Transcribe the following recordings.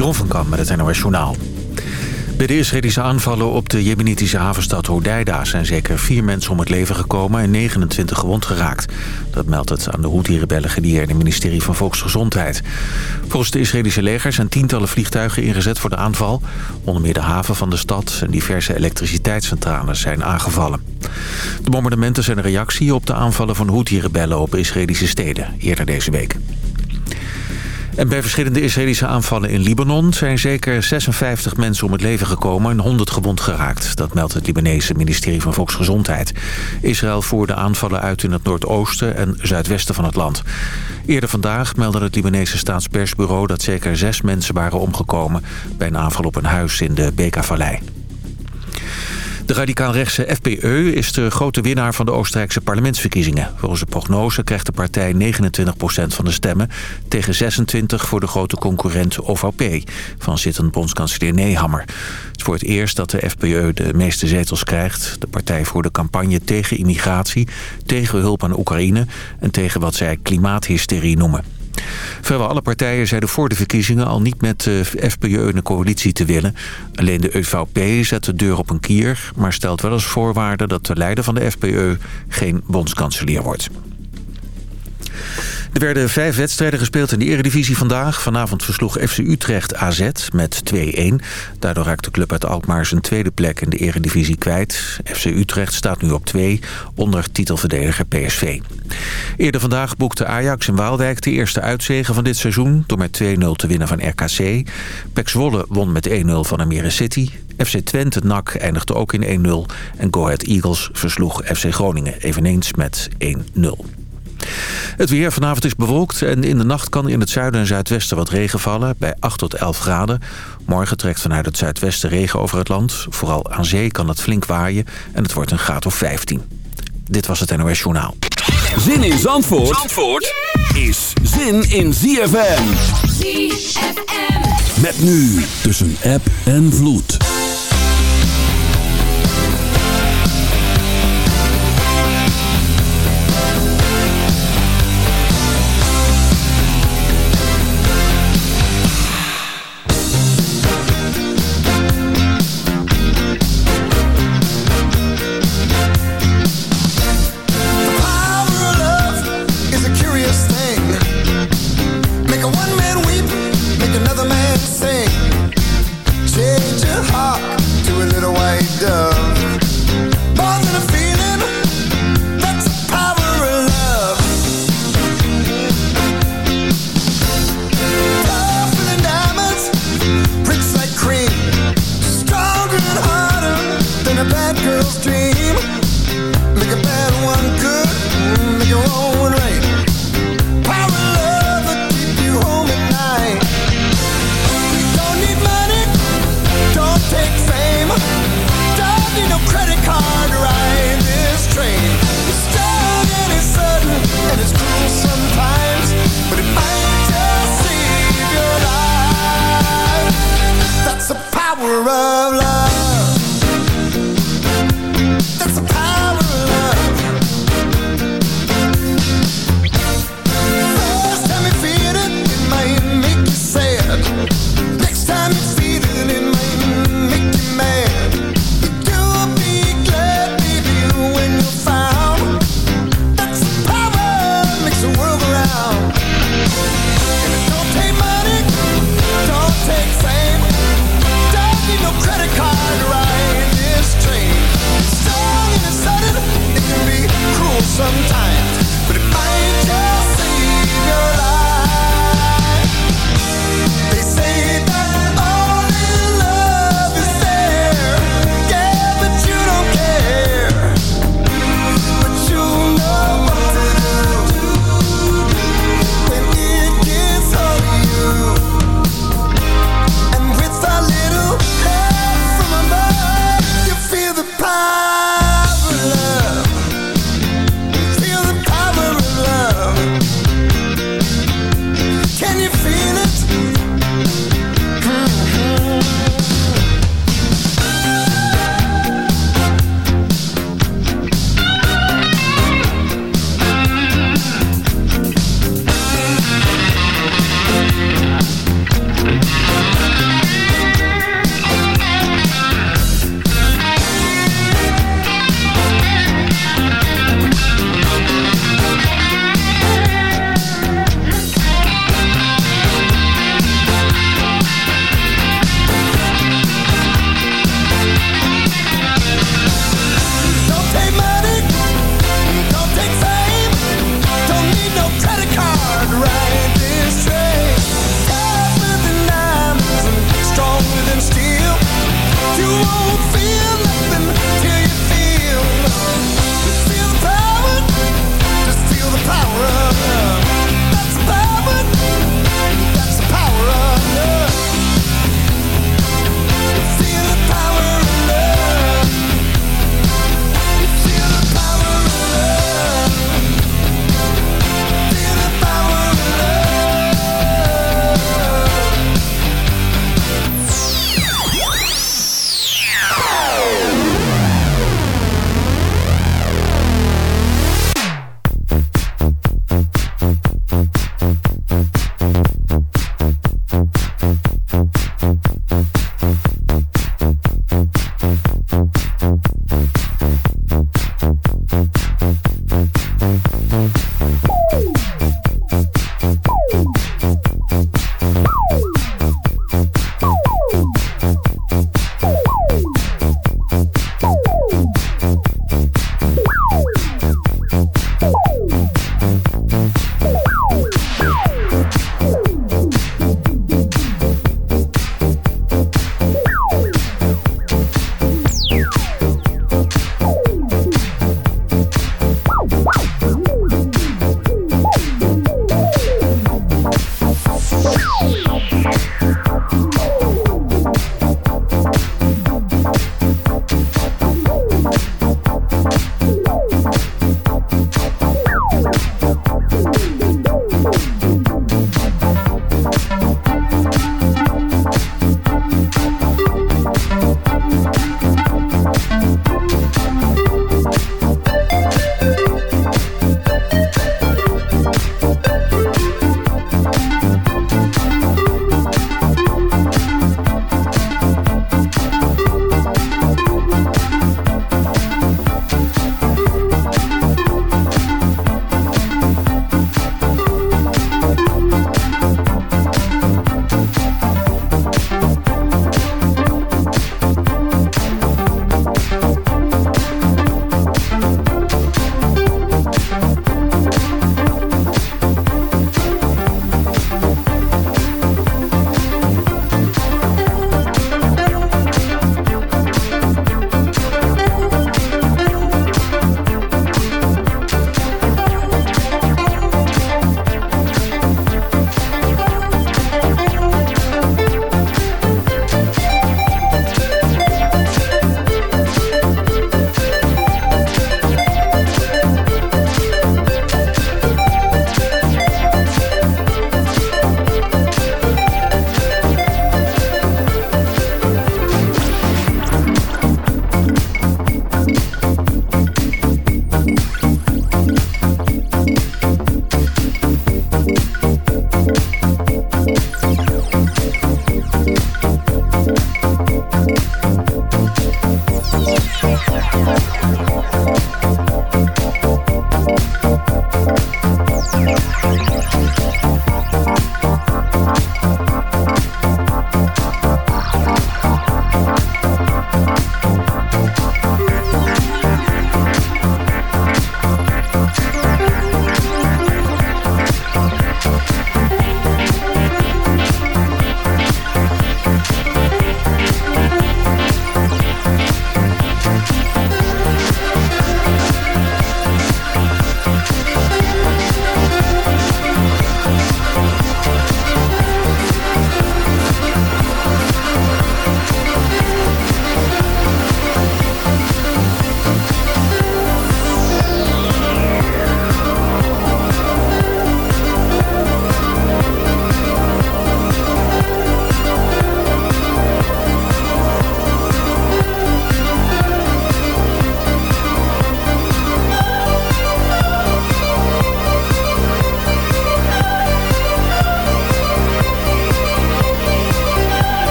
Jeroen van Kam met het NOS Journaal. Bij de Israëlische aanvallen op de jemenitische havenstad Hodeida... zijn zeker vier mensen om het leven gekomen en 29 gewond geraakt. Dat meldt het aan de Houthi-rebellen gedieerde ministerie van Volksgezondheid. Volgens de Israëlische leger zijn tientallen vliegtuigen ingezet voor de aanval. Onder meer de haven van de stad en diverse elektriciteitscentrales zijn aangevallen. De bombardementen zijn een reactie op de aanvallen van Houthi-rebellen op Israëlische steden eerder deze week. En bij verschillende Israëlische aanvallen in Libanon... zijn zeker 56 mensen om het leven gekomen en 100 gewond geraakt. Dat meldt het Libanese ministerie van Volksgezondheid. Israël voerde aanvallen uit in het noordoosten en zuidwesten van het land. Eerder vandaag meldde het Libanese staatspersbureau... dat zeker zes mensen waren omgekomen... bij een aanval op een huis in de Beka-vallei. De radicaal-rechtse FPE is de grote winnaar van de Oostenrijkse parlementsverkiezingen. Volgens de prognose krijgt de partij 29% van de stemmen... tegen 26 voor de grote concurrent OVP van zittend bondskanselier Nehammer. Het is voor het eerst dat de FPE de meeste zetels krijgt. De partij voerde campagne tegen immigratie, tegen hulp aan Oekraïne... en tegen wat zij klimaathysterie noemen. Vrijwel alle partijen zeiden voor de verkiezingen al niet met de FPÖ een coalitie te willen. Alleen de EVP zet de deur op een kier, maar stelt wel als voorwaarde dat de leider van de FPÖ geen bondskanselier wordt. Er werden vijf wedstrijden gespeeld in de eredivisie vandaag. Vanavond versloeg FC Utrecht AZ met 2-1. Daardoor raakt de club uit Alkmaar zijn tweede plek in de eredivisie kwijt. FC Utrecht staat nu op 2 onder titelverdediger PSV. Eerder vandaag boekte Ajax in Waalwijk de eerste uitzegen van dit seizoen... door met 2-0 te winnen van RKC. Pek Zwolle won met 1-0 van Almere City. FC Twente NAC eindigde ook in 1-0. En Go Ahead Eagles versloeg FC Groningen eveneens met 1-0. Het weer vanavond is bewolkt en in de nacht kan in het zuiden en zuidwesten wat regen vallen bij 8 tot 11 graden. Morgen trekt vanuit het zuidwesten regen over het land. Vooral aan zee kan het flink waaien en het wordt een graad of 15. Dit was het NOS Journaal. Zin in Zandvoort, Zandvoort is zin in ZFM. ZFM. Met nu tussen app en vloed.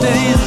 days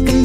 and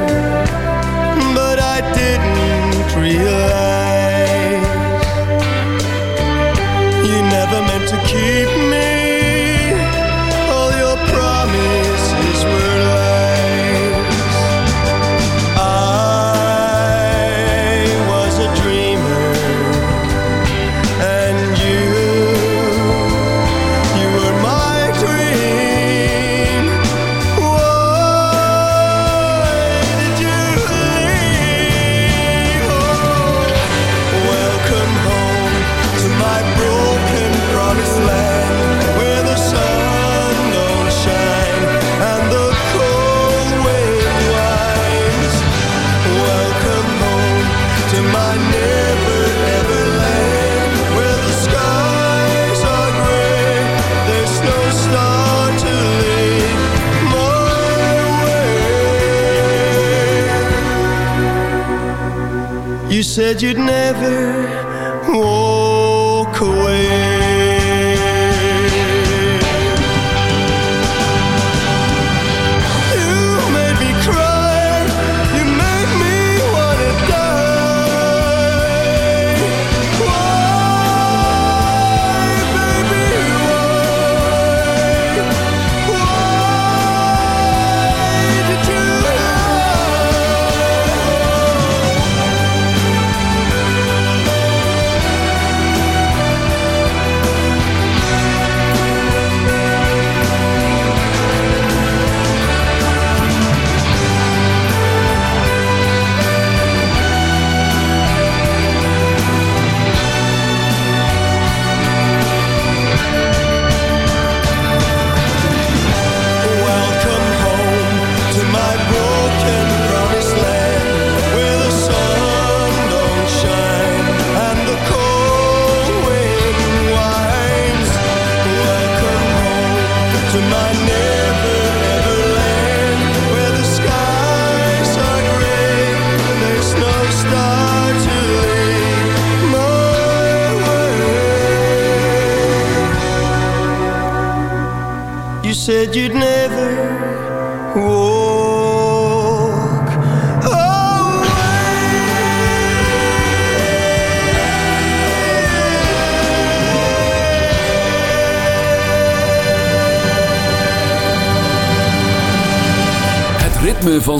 you'd never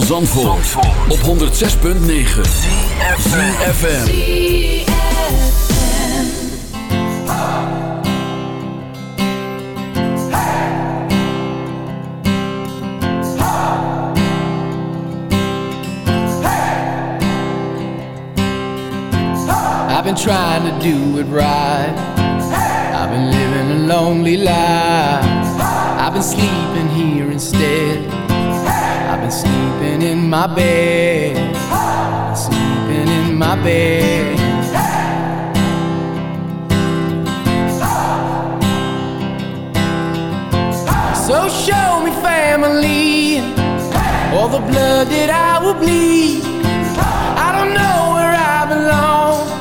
van Zandvoort, op 106.9 CFFM I've been trying to do it right. I've been living a lonely life. I've been sleeping here instead. my bed, hey! sleeping in my bed. So show me family, hey! all the blood that I will bleed. I don't know where I belong.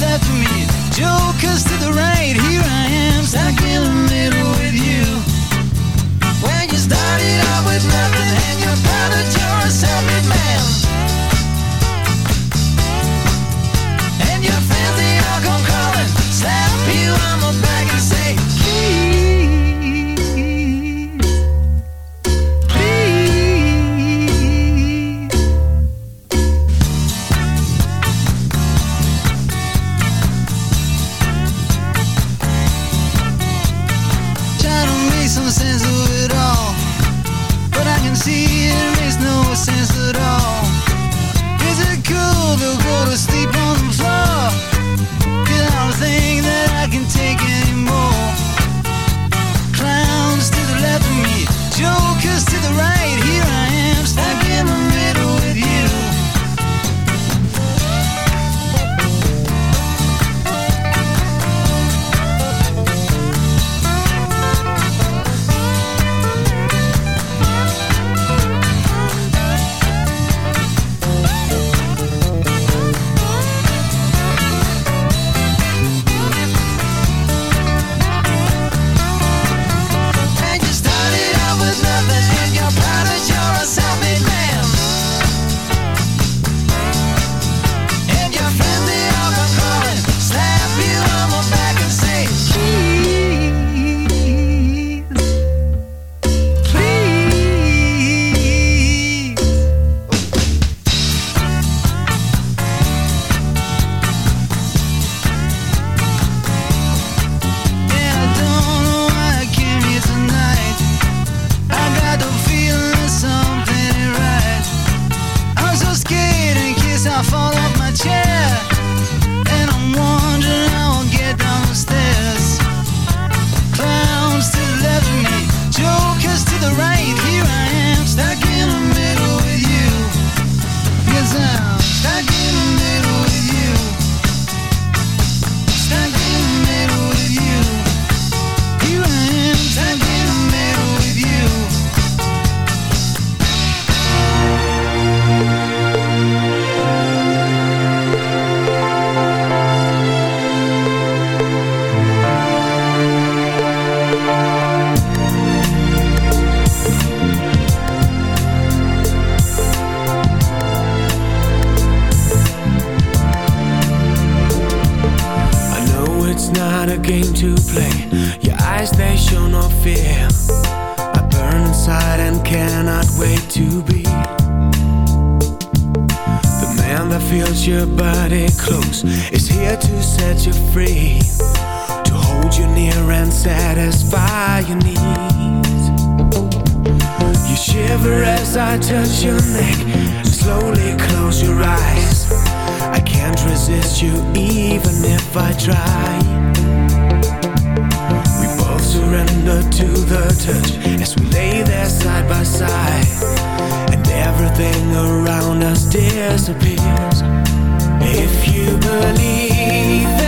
left me, jokers to the right. Satisfy your needs. You shiver as I touch your neck. Slowly close your eyes. I can't resist you even if I try. We both surrender to the touch as we lay there side by side, and everything around us disappears. If you believe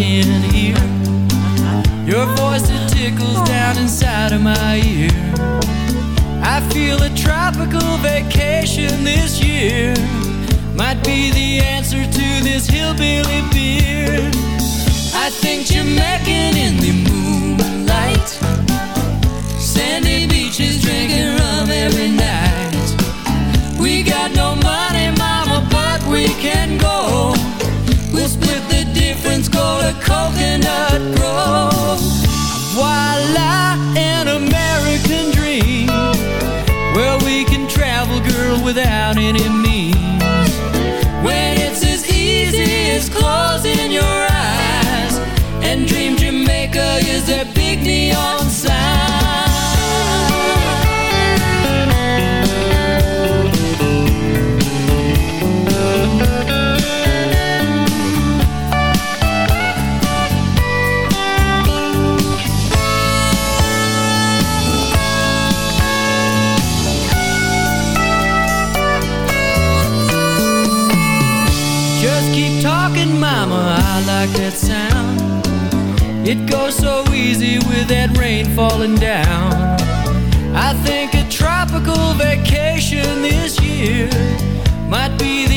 can hear. Your voice it tickles down inside of my ear. I feel a tropical vacation this year might be the answer to this hillbilly beer. I think you're making in the moonlight, sandy beaches drinking rum every night. We got no coconut grove. Voila, an American dream Where we can travel, girl, without any means. When it's as easy as closing your eyes And dream Jamaica is a big neon sign. It goes so easy with that rain falling down. I think a tropical vacation this year Might be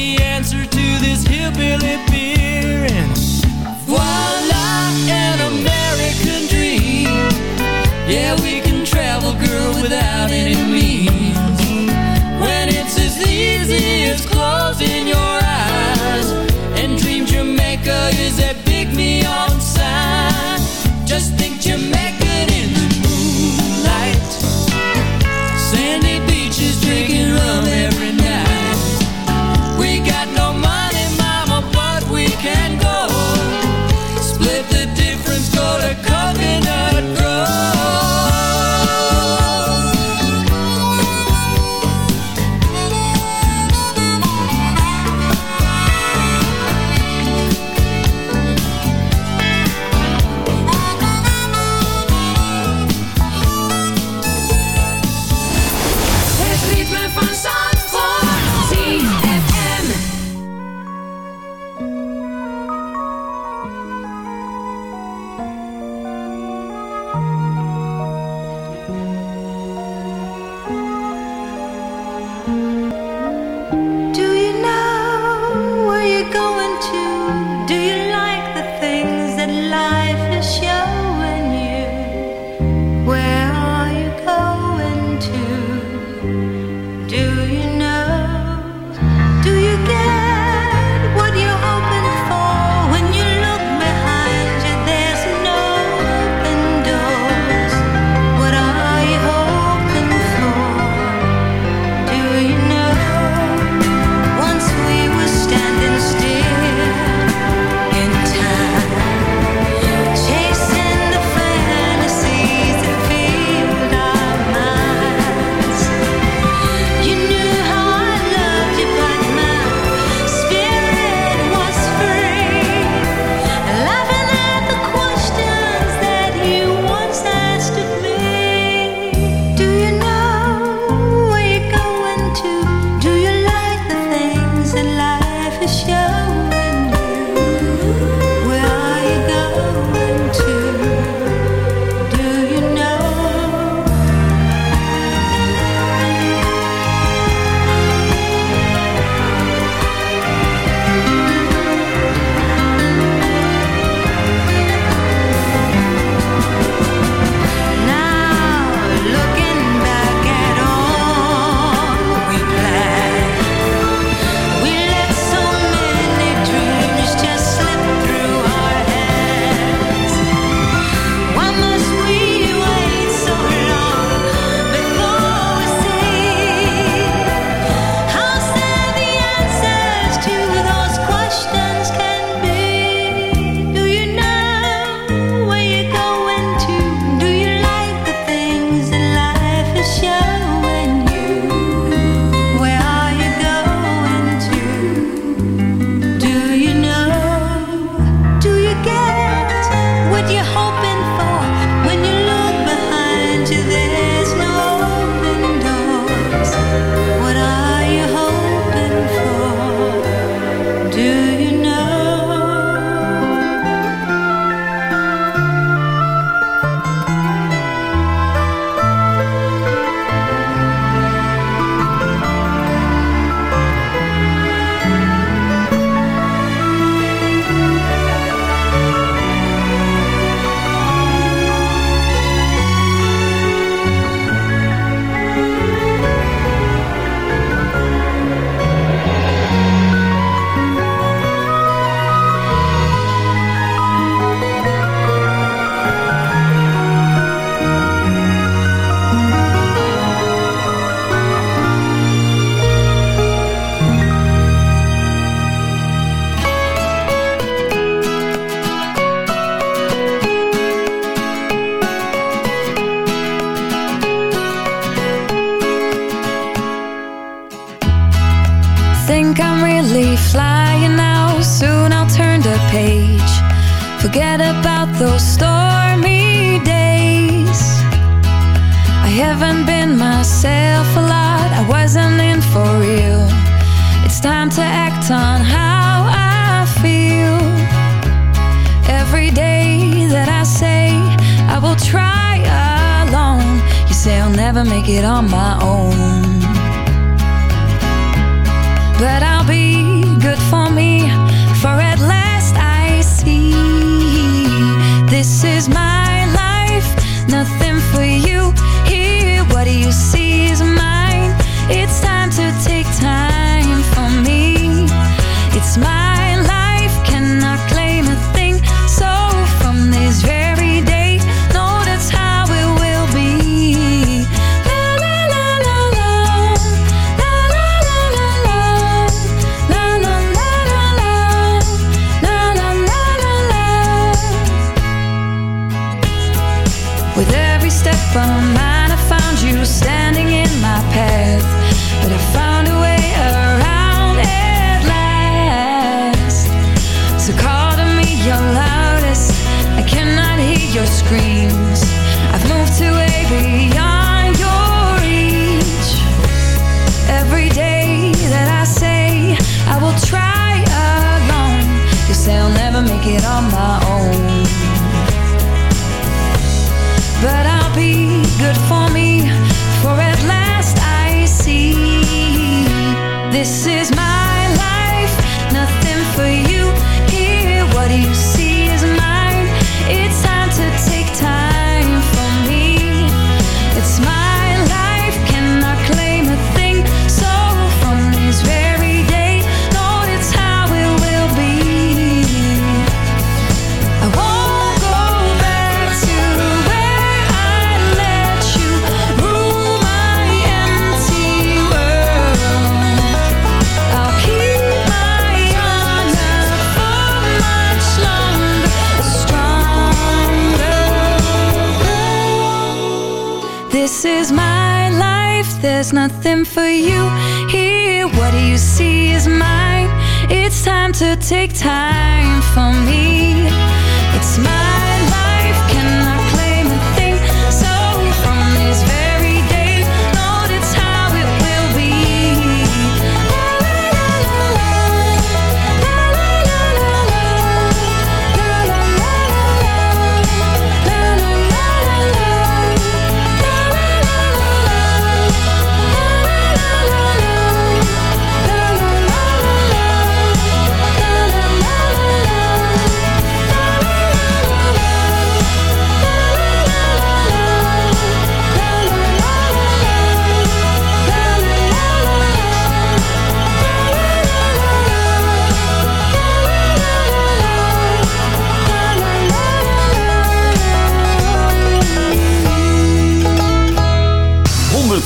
nothing for you here. What do you see is mine? It's time to take time.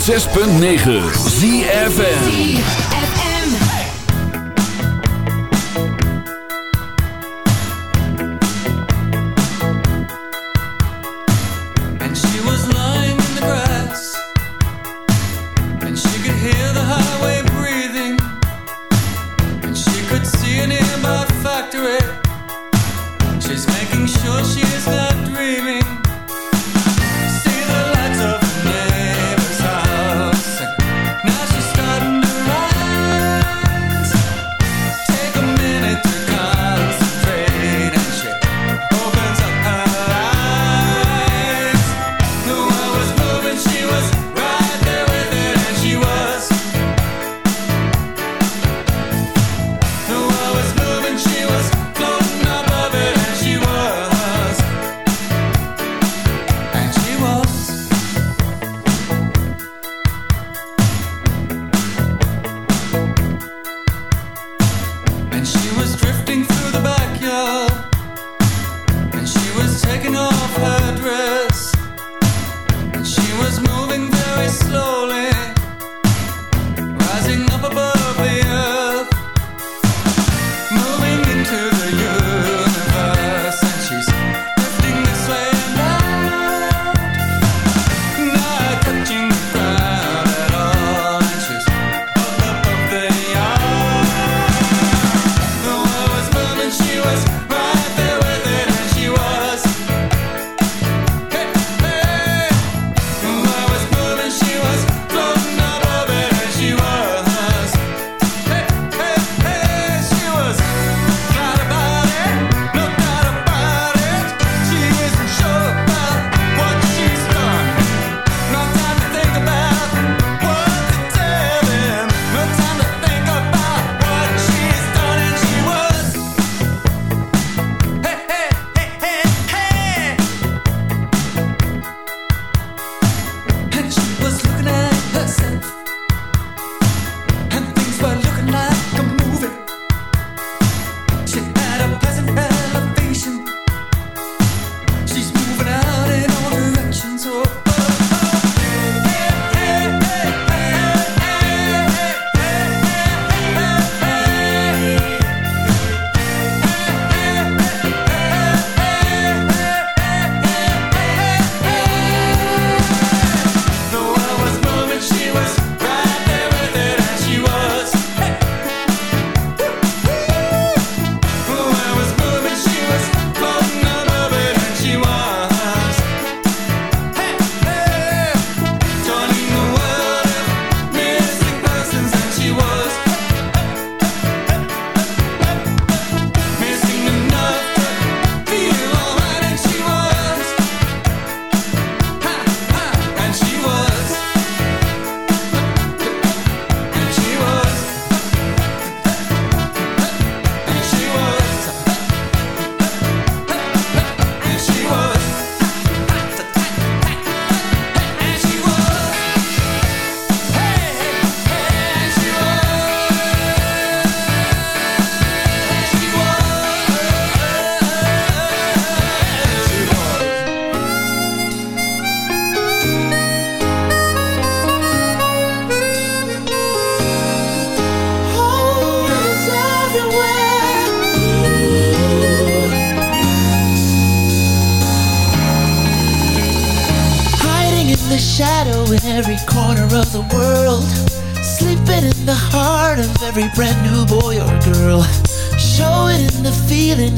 106.9 ZFN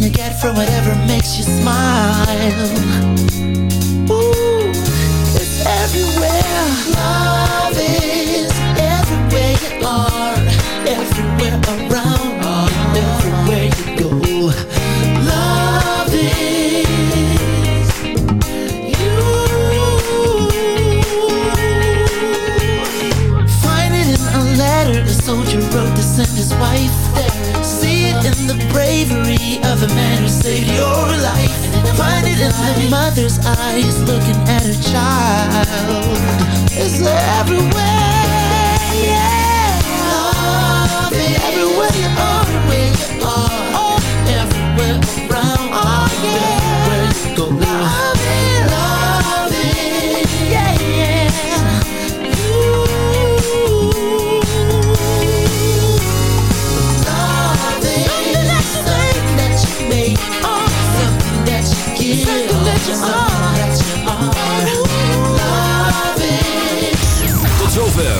you get from whatever makes you smile. It the mother's eyes looking at her child. It's everywhere, yeah. Love everywhere you are,